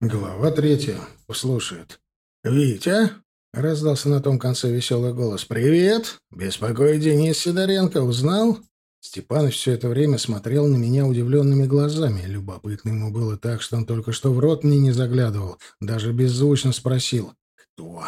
Глава третья. Послушает. «Витя?» — раздался на том конце веселый голос. «Привет! Беспокоит Денис Сидоренко. Узнал?» Степаныч все это время смотрел на меня удивленными глазами. Любопытно ему было так, что он только что в рот мне не заглядывал, даже беззвучно спросил «Кто?».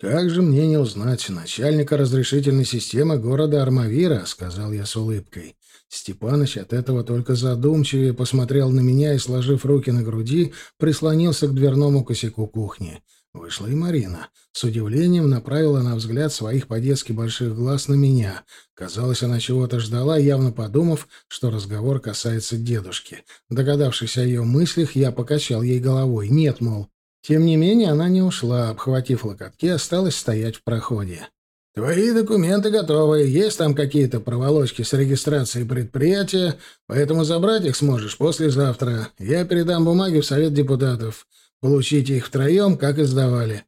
«Как же мне не узнать начальника разрешительной системы города Армавира?» — сказал я с улыбкой. Степаныч от этого только задумчивее посмотрел на меня и, сложив руки на груди, прислонился к дверному косяку кухни. Вышла и Марина. С удивлением направила она взгляд своих по-детски больших глаз на меня. Казалось, она чего-то ждала, явно подумав, что разговор касается дедушки. Догадавшись о ее мыслях, я покачал ей головой. «Нет, мол». Тем не менее, она не ушла, обхватив локотки, осталась стоять в проходе. «Твои документы готовы. Есть там какие-то проволочки с регистрацией предприятия, поэтому забрать их сможешь послезавтра. Я передам бумаги в Совет депутатов. Получите их втроем, как и сдавали».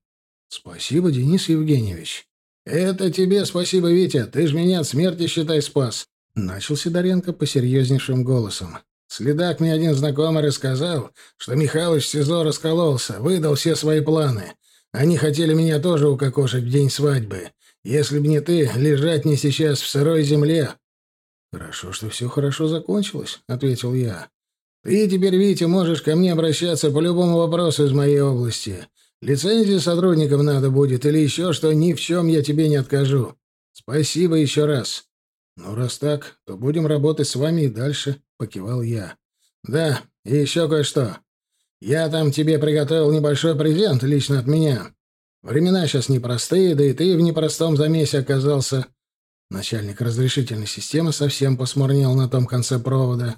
«Спасибо, Денис Евгеньевич». «Это тебе спасибо, Витя. Ты ж меня от смерти, считай, спас». Начал Сидоренко посерьезнейшим голосом. Следак мне один знакомый рассказал, что Михалыч в СИЗО раскололся, выдал все свои планы. Они хотели меня тоже укокошить в день свадьбы. Если б не ты, лежать не сейчас в сырой земле. — Хорошо, что все хорошо закончилось, — ответил я. — Ты теперь, Витя, можешь ко мне обращаться по любому вопросу из моей области. Лицензию сотрудникам надо будет или еще что, ни в чем я тебе не откажу. Спасибо еще раз. — Ну, раз так, то будем работать с вами и дальше, — покивал я. — Да, и еще кое-что. Я там тебе приготовил небольшой презент лично от меня. Времена сейчас непростые, да и ты в непростом замесе оказался. Начальник разрешительной системы совсем посмурнел на том конце провода.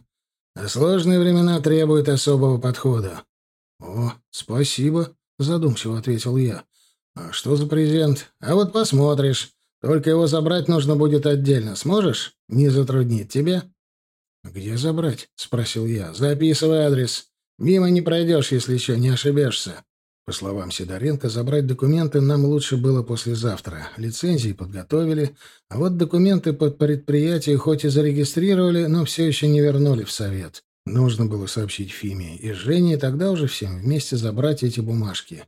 А сложные времена требуют особого подхода. — О, спасибо, — задумчиво ответил я. — А что за презент? А вот посмотришь. Только его забрать нужно будет отдельно. Сможешь? Не затруднит тебя? — Где забрать? — спросил я. — Записывай адрес. Мимо не пройдешь, если еще не ошибешься. По словам Сидоренко, забрать документы нам лучше было послезавтра. Лицензии подготовили, а вот документы под предприятие хоть и зарегистрировали, но все еще не вернули в совет. Нужно было сообщить Фиме и Жене, и тогда уже всем вместе забрать эти бумажки.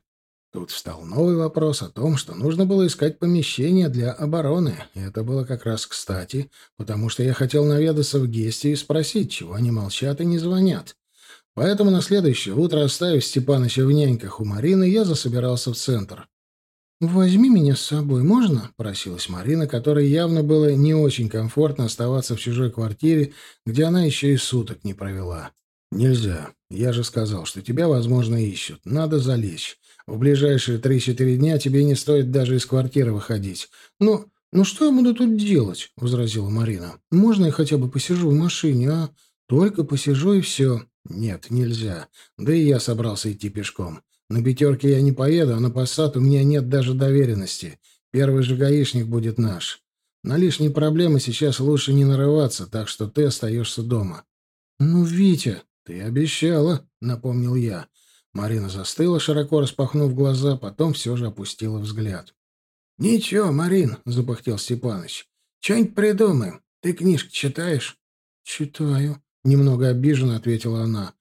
Тут встал новый вопрос о том, что нужно было искать помещение для обороны. И это было как раз кстати, потому что я хотел наведаться в Гестию и спросить, чего они молчат и не звонят. Поэтому на следующее утро, оставив Степаныча в няньках у Марины, я засобирался в центр. «Возьми меня с собой, можно?» — просилась Марина, которой явно было не очень комфортно оставаться в чужой квартире, где она еще и суток не провела. «Нельзя. Я же сказал, что тебя, возможно, ищут. Надо залечь. В ближайшие три-четыре дня тебе не стоит даже из квартиры выходить. Ну, ну что я буду тут делать?» — возразила Марина. «Можно я хотя бы посижу в машине, а? Только посижу и все». «Нет, нельзя. Да и я собрался идти пешком. На пятерке я не поеду, а на посад у меня нет даже доверенности. Первый же гаишник будет наш. На лишние проблемы сейчас лучше не нарываться, так что ты остаешься дома». «Ну, Витя, ты обещала», — напомнил я. Марина застыла, широко распахнув глаза, потом все же опустила взгляд. «Ничего, Марин», — запахтел Степаныч. «Что-нибудь придумаем. Ты книжки читаешь?» «Читаю», Немного обиженно ответила она.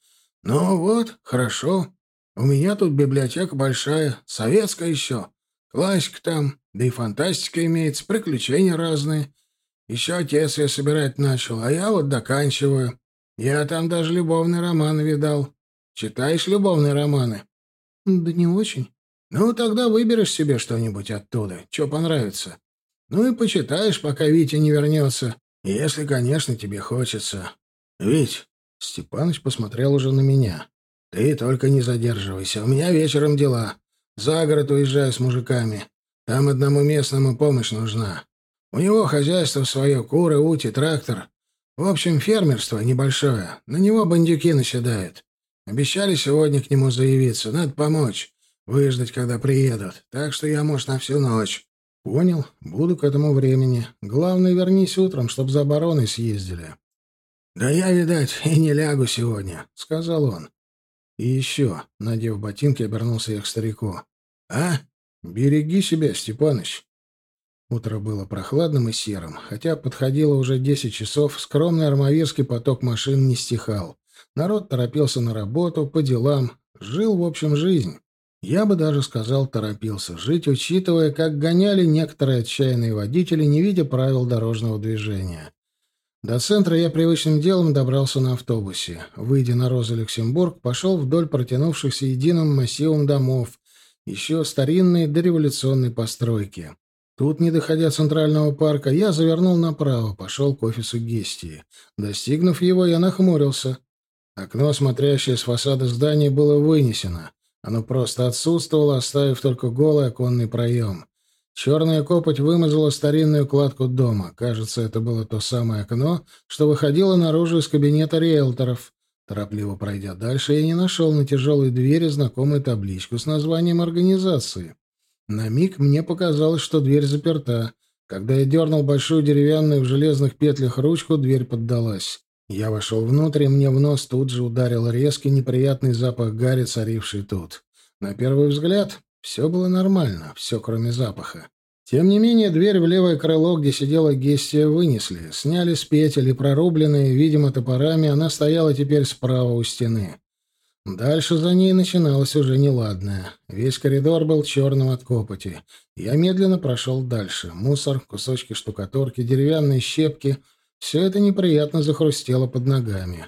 «Ну вот, хорошо. У меня тут библиотека большая, советская еще. Классика там, да и фантастика имеется, приключения разные. Еще отец я собирать начал, а я вот доканчиваю. Я там даже любовные романы видал. Читаешь любовные романы?» «Да не очень». «Ну, тогда выберешь себе что-нибудь оттуда, что понравится. Ну и почитаешь, пока Витя не вернется, если, конечно, тебе хочется. «Вить!» — Степаныч посмотрел уже на меня. «Ты только не задерживайся. У меня вечером дела. За город уезжаю с мужиками. Там одному местному помощь нужна. У него хозяйство свое, куры, ути, трактор. В общем, фермерство небольшое. На него бандюки наседают. Обещали сегодня к нему заявиться. Надо помочь. Выждать, когда приедут. Так что я, может, на всю ночь». «Понял. Буду к этому времени. Главное, вернись утром, чтоб за обороной съездили». «Да я, видать, и не лягу сегодня», — сказал он. «И еще», — надев ботинки, обернулся я к старику. «А? Береги себя, Степаныч». Утро было прохладным и серым. Хотя подходило уже десять часов, скромный армавирский поток машин не стихал. Народ торопился на работу, по делам, Жил, в общем, жизнь. Я бы даже сказал, торопился жить, учитывая, как гоняли некоторые отчаянные водители, не видя правил дорожного движения. До центра я привычным делом добрался на автобусе. Выйдя на Роза Люксембург, пошел вдоль протянувшихся единым массивом домов, еще старинной дореволюционной постройки. Тут, не доходя центрального парка, я завернул направо, пошел к офису Гестии. Достигнув его, я нахмурился. Окно, смотрящее с фасада здания, было вынесено. Оно просто отсутствовало, оставив только голый оконный проем. Черная копоть вымазала старинную кладку дома. Кажется, это было то самое окно, что выходило наружу из кабинета риэлторов. Торопливо пройдя дальше, я не нашел на тяжелой двери знакомую табличку с названием организации. На миг мне показалось, что дверь заперта. Когда я дернул большую деревянную в железных петлях ручку, дверь поддалась. Я вошел внутрь, и мне в нос тут же ударил резкий неприятный запах гари, царивший тут. На первый взгляд все было нормально, все кроме запаха. Тем не менее, дверь в левое крыло, где сидела Гестия, вынесли. Сняли с петель и прорубленные, видимо, топорами, она стояла теперь справа у стены. Дальше за ней начиналось уже неладное. Весь коридор был черным от копоти. Я медленно прошел дальше. Мусор, кусочки штукатурки, деревянные щепки — все это неприятно захрустело под ногами.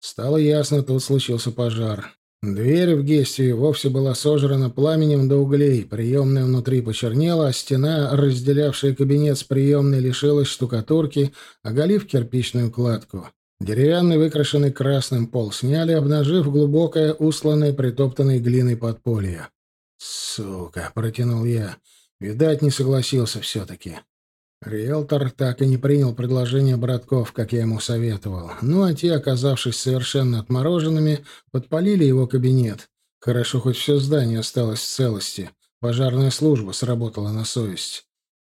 Стало ясно, тут случился пожар. Дверь в Гестию вовсе была сожрана пламенем до углей, приемная внутри почернела, а стена, разделявшая кабинет с приемной, лишилась штукатурки, оголив кирпичную кладку. Деревянный, выкрашенный красным пол сняли, обнажив глубокое, усланное, притоптанной глиной подполье. «Сука!» — протянул я. Видать, не согласился все-таки. Риэлтор так и не принял предложение братков, как я ему советовал. Ну, а те, оказавшись совершенно отмороженными, подпалили его кабинет. Хорошо, хоть все здание осталось в целости. Пожарная служба сработала на совесть.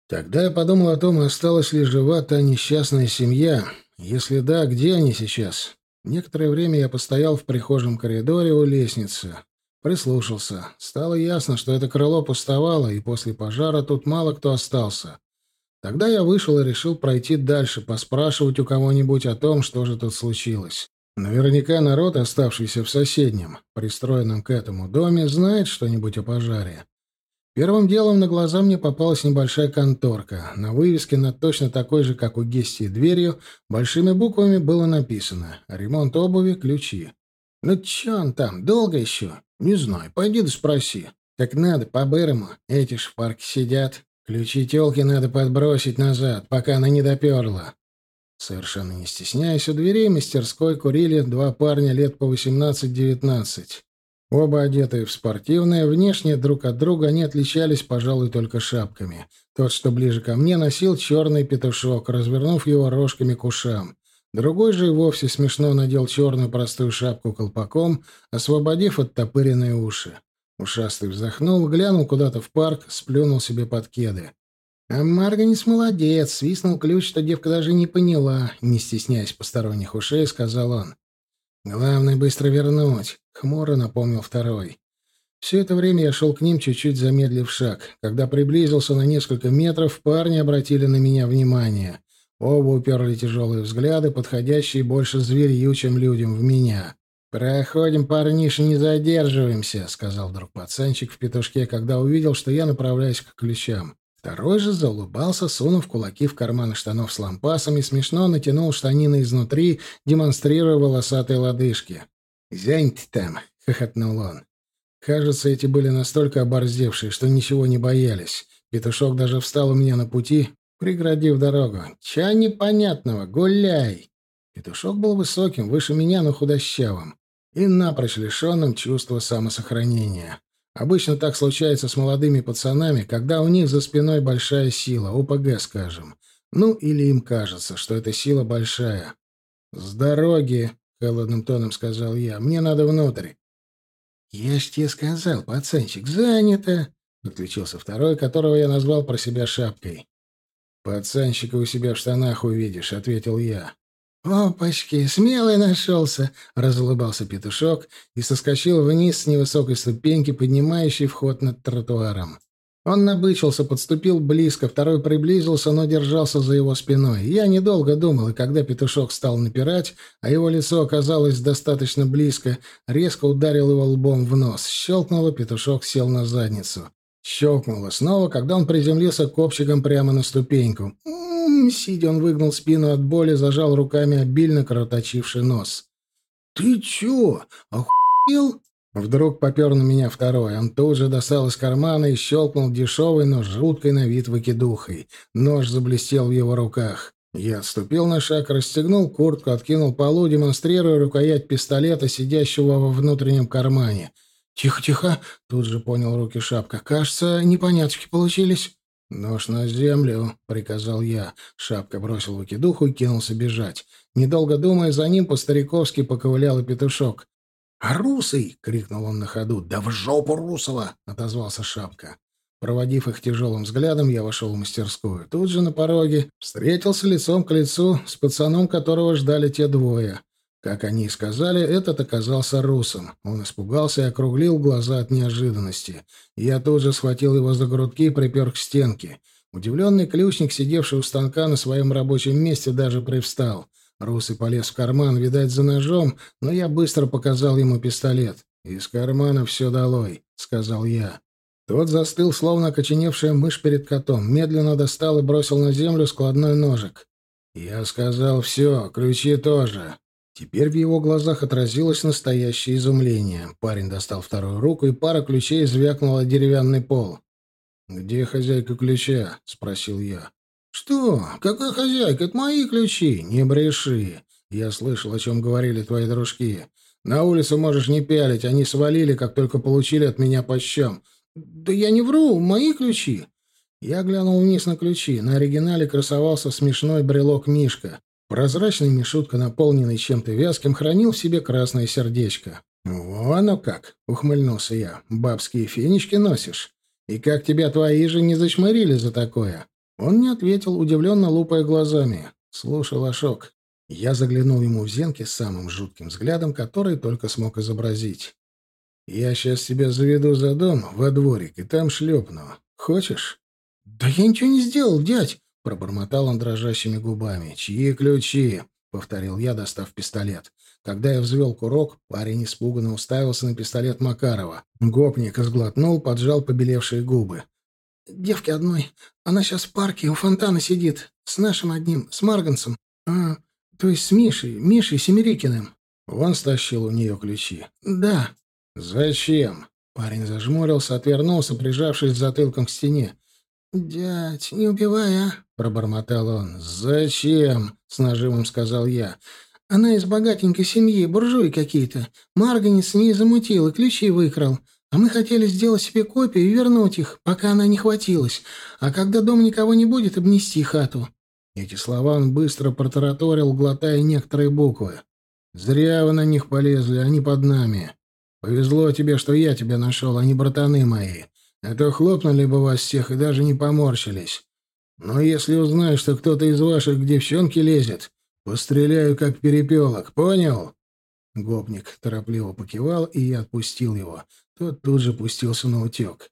Тогда я подумал о том, осталась ли жива та несчастная семья. Если да, где они сейчас? Некоторое время я постоял в прихожем коридоре у лестницы. Прислушался. Стало ясно, что это крыло пустовало, и после пожара тут мало кто остался. Тогда я вышел и решил пройти дальше, поспрашивать у кого-нибудь о том, что же тут случилось. Наверняка народ, оставшийся в соседнем, пристроенном к этому доме, знает что-нибудь о пожаре. Первым делом на глаза мне попалась небольшая конторка. На вывеске над точно такой же, как у Гестии, дверью, большими буквами было написано «Ремонт обуви, ключи». «Ну чё он там, долго еще?» «Не знаю, пойди да спроси». «Так надо, по-бырому, эти ж в парке сидят». Ключи тёлки надо подбросить назад, пока она не доперла. Совершенно не стесняясь, у дверей мастерской курили два парня лет по 18-19. Оба одетые в спортивное, внешне друг от друга они отличались, пожалуй, только шапками. Тот, что ближе ко мне, носил черный петушок, развернув его рожками к ушам. Другой же и вовсе смешно надел черную простую шапку колпаком, освободив оттопыренные уши. Ушастый вздохнул, глянул куда-то в парк, сплюнул себе под кеды. А Марганец молодец, свистнул ключ, что девка даже не поняла, не стесняясь посторонних ушей, сказал он. «Главное, быстро вернуть», — хмуро напомнил второй. Все это время я шел к ним, чуть-чуть замедлив шаг. Когда приблизился на несколько метров, парни обратили на меня внимание. Оба уперли тяжелые взгляды, подходящие больше зверью, чем людям, в меня. «Проходим, парниша, не задерживаемся», — сказал вдруг пацанчик в петушке, когда увидел, что я направляюсь к ключам. Второй же заулыбался, сунув кулаки в карманы штанов с лампасами, смешно натянул штанины изнутри, демонстрируя волосатые лодыжки. «Зянь ты там!» — хохотнул он. Кажется, эти были настолько оборзевшие, что ничего не боялись. Петушок даже встал у меня на пути, преградив дорогу. «Ча непонятного? Гуляй!» Петушок был высоким, выше меня, но худощавым и напрочь лишенным чувства самосохранения. Обычно так случается с молодыми пацанами, когда у них за спиной большая сила, ОПГ, скажем. Ну, или им кажется, что эта сила большая. «С дороги», — холодным тоном сказал я, — «мне надо внутрь». «Я ж тебе сказал, пацанчик, занято», — подключился второй, которого я назвал про себя шапкой. «Пацанчика у себя в штанах увидишь», — ответил я. «Опачки, смелый нашелся!» — разулыбался петушок и соскочил вниз с невысокой ступеньки, поднимающей вход над тротуаром. Он набычился, подступил близко, второй приблизился, но держался за его спиной. Я недолго думал, и когда петушок стал напирать, а его лицо оказалось достаточно близко, резко ударил его лбом в нос. Щелкнуло, петушок сел на задницу. Щелкнуло снова, когда он приземлился копчиком прямо на ступеньку. Сидя, он выгнал спину от боли, зажал руками обильно кровоточивший нос. «Ты чё, охуел?» Вдруг попер на меня второй. Он тут же достал из кармана и щелкнул дешевой, но жуткой на вид выкидухой. Нож заблестел в его руках. Я отступил на шаг, расстегнул куртку, откинул полу, демонстрируя рукоять пистолета, сидящего во внутреннем кармане. «Тихо, тихо!» — тут же понял руки шапка. «Кажется, непонятки получились». «Нож на землю», — приказал я. Шапка бросил выкидуху и кинулся бежать. Недолго думая, за ним по-стариковски поковылял и петушок. «А русый!» — крикнул он на ходу. «Да в жопу русого!» — отозвался Шапка. Проводив их тяжелым взглядом, я вошел в мастерскую. Тут же на пороге встретился лицом к лицу с пацаном, которого ждали те двое. Как они и сказали, этот оказался русом. Он испугался и округлил глаза от неожиданности. Я тут же схватил его за грудки и припер к стенке. Удивленный ключник, сидевший у станка на своем рабочем месте, даже привстал. Русый полез в карман, видать, за ножом, но я быстро показал ему пистолет. «Из кармана все долой», — сказал я. Тот застыл, словно окоченевшая мышь перед котом, медленно достал и бросил на землю складной ножик. «Я сказал все, ключи тоже». Теперь в его глазах отразилось настоящее изумление. Парень достал вторую руку, и пара ключей звякнула деревянный пол. «Где хозяйка ключа?» — спросил я. «Что? Какая хозяйка? Это мои ключи!» «Не бреши! Я слышал, о чем говорили твои дружки. На улицу можешь не пялить, они свалили, как только получили от меня по щам». «Да я не вру, мои ключи!» Я глянул вниз на ключи. На оригинале красовался смешной брелок Мишка. Прозрачный мешутка, наполненный чем-то вязким, хранил в себе красное сердечко. «Вон оно как!» — ухмыльнулся я. «Бабские фенечки носишь? И как тебя твои же не зачмырили за такое?» Он не ответил, удивленно лупая глазами. «Слушай, Лошок». Я заглянул ему в зенки самым жутким взглядом, который только смог изобразить. «Я сейчас тебя заведу за дом, во дворик, и там шлепну. Хочешь?» «Да я ничего не сделал, дядь!» — пробормотал он дрожащими губами. «Чьи ключи?» — повторил я, достав пистолет. Когда я взвел курок, парень испуганно уставился на пистолет Макарова. Гопник сглотнул, поджал побелевшие губы. Девки одной. Она сейчас в парке у фонтана сидит. С нашим одним, с Марганцем. А, то есть с Мишей, Мишей Семерикиным. Он стащил у нее ключи. Да. Зачем? Парень зажмурился, отвернулся, прижавшись затылком к стене. «Дядь, не убивай, а!» — пробормотал он. «Зачем?» — с нажимом сказал я. «Она из богатенькой семьи, буржуи какие-то. Марганец не замутил и ключи выкрал. А мы хотели сделать себе копию и вернуть их, пока она не хватилась, а когда дома никого не будет, обнести хату». Эти слова он быстро протараторил, глотая некоторые буквы. «Зря вы на них полезли, они под нами. Повезло тебе, что я тебя нашел, а не братаны мои. А то хлопнули бы вас всех и даже не поморщились. Но если узнаю, что кто-то из ваших к девчонке лезет, постреляю как перепелок, понял?» Гопник торопливо покивал, и я отпустил его. Тот тут же пустился на утек.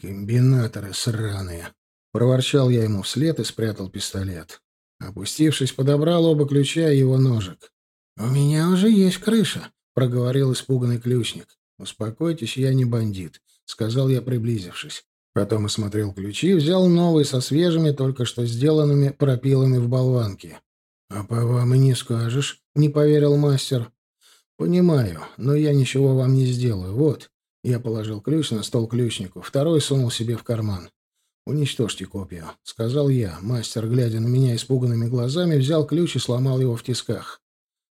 «Комбинаторы сраные!» Проворчал я ему вслед и спрятал пистолет. Опустившись, подобрал оба ключа и его ножик. «У меня уже есть крыша», — проговорил испуганный ключник. «Успокойтесь, я не бандит», — сказал я, приблизившись. Потом осмотрел ключи, взял новые со свежими, только что сделанными пропилами в болванке. «А по вам и не скажешь», — не поверил мастер. «Понимаю, но я ничего вам не сделаю. Вот». Я положил ключ на стол ключнику, второй сунул себе в карман. «Уничтожьте копию», — сказал я. Мастер, глядя на меня испуганными глазами, взял ключ и сломал его в тисках.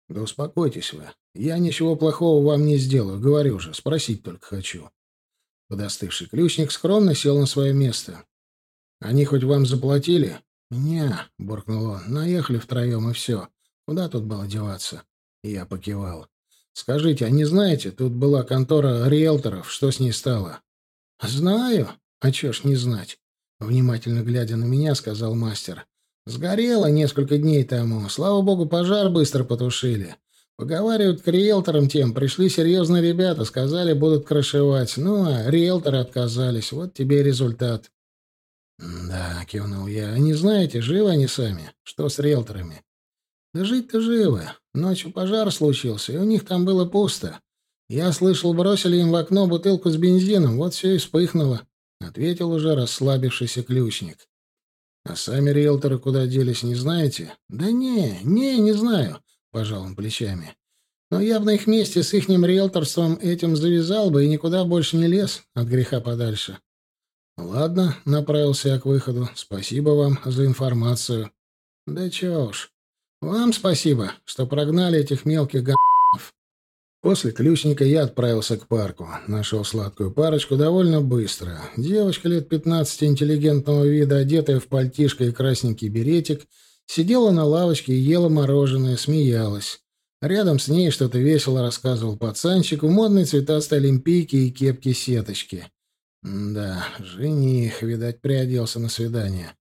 «Да успокойтесь вы. Я ничего плохого вам не сделаю, говорю же, спросить только хочу». Подостывший ключник скромно сел на свое место. «Они хоть вам заплатили?» «Не», — буркнул он, — «наехали втроем, и все. Куда тут было деваться?» Я покивал. Скажите, а не знаете, тут была контора риэлторов, что с ней стало? Знаю. А чё ж не знать? Внимательно глядя на меня, сказал мастер. Сгорело несколько дней тому. Слава богу, пожар быстро потушили. Поговаривают, к риэлторам тем пришли серьезные ребята, сказали, будут крышевать. Ну, а риэлторы отказались. Вот тебе результат. «Да», — кивнул я, — «не знаете, живы они сами? Что с риэлторами?» «Да жить-то живы. Ночью пожар случился, и у них там было пусто. Я слышал, бросили им в окно бутылку с бензином, вот все и вспыхнуло», — ответил уже расслабившийся ключник. «А сами риэлторы куда делись, не знаете?» «Да не, не, не знаю», — пожал он плечами. «Но я бы на их месте с ихним риэлторством этим завязал бы и никуда больше не лез от греха подальше». «Ладно», — направился я к выходу. «Спасибо вам за информацию». «Да чё уж. Вам спасибо, что прогнали этих мелких г***ов». После ключника я отправился к парку. Нашел сладкую парочку довольно быстро. Девочка лет пятнадцати интеллигентного вида, одетая в пальтишко и красненький беретик, сидела на лавочке и ела мороженое, смеялась. Рядом с ней что-то весело рассказывал пацанчик в модной цветастой олимпийке и кепке-сеточки. Да, жених, видать, приоделся на свидание.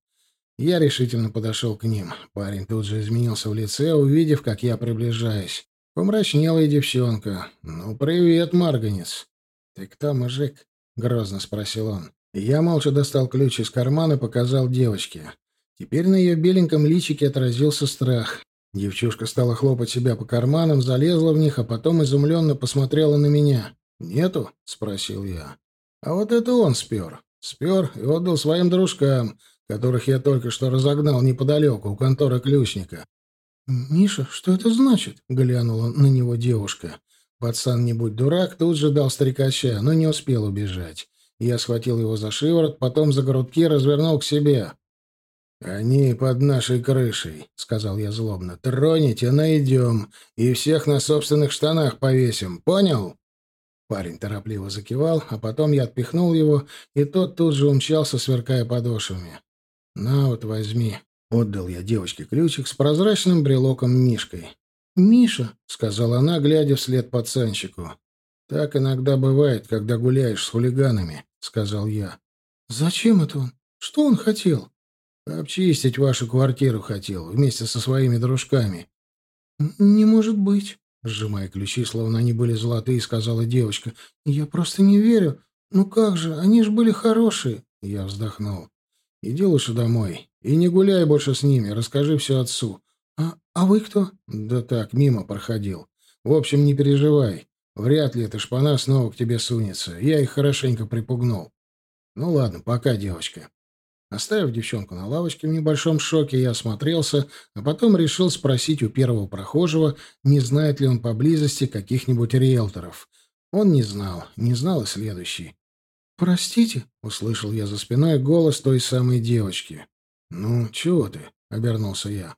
Я решительно подошел к ним. Парень тут же изменился в лице, увидев, как я приближаюсь. Помрачнела и девчонка. «Ну, привет, Марганец!» «Ты кто, мужик?» — грозно спросил он. Я молча достал ключ из кармана и показал девочке. Теперь на ее беленьком личике отразился страх. Девчушка стала хлопать себя по карманам, залезла в них, а потом изумленно посмотрела на меня. «Нету?» — спросил я. «А вот это он спер. Спер и отдал своим дружкам, которых я только что разогнал неподалеку, у конторы ключника. «Миша, что это значит?» — глянула на него девушка. Пацан, не будь дурак, тут же дал старикача, но не успел убежать. Я схватил его за шиворот, потом за грудки развернул к себе. «Они под нашей крышей», — сказал я злобно. «Троните, найдем, и всех на собственных штанах повесим. Понял?» Парень торопливо закивал, а потом я отпихнул его, и тот тут же умчался, сверкая подошвами. «На вот, возьми». Отдал я девочке ключик с прозрачным брелоком-мишкой. «Миша», — сказала она, глядя вслед пацанчику. «Так иногда бывает, когда гуляешь с хулиганами», — сказал я. «Зачем это он? Что он хотел?» «Обчистить вашу квартиру хотел, вместе со своими дружками». «Не может быть», — сжимая ключи, словно они были золотые, сказала девочка. «Я просто не верю. Ну как же, они же были хорошие». Я вздохнул. Иди лучше домой. И не гуляй больше с ними, расскажи все отцу. А, а вы кто? Да так, мимо проходил. В общем, не переживай. Вряд ли эта шпана снова к тебе сунется. Я их хорошенько припугнул. Ну ладно, пока, девочка. Оставив девчонку на лавочке в небольшом шоке, я осмотрелся, а потом решил спросить у первого прохожего, не знает ли он поблизости каких-нибудь риэлторов. Он не знал, не знал и следующий. «Простите», — услышал я за спиной голос той самой девочки. «Ну, чего ты?» — обернулся я.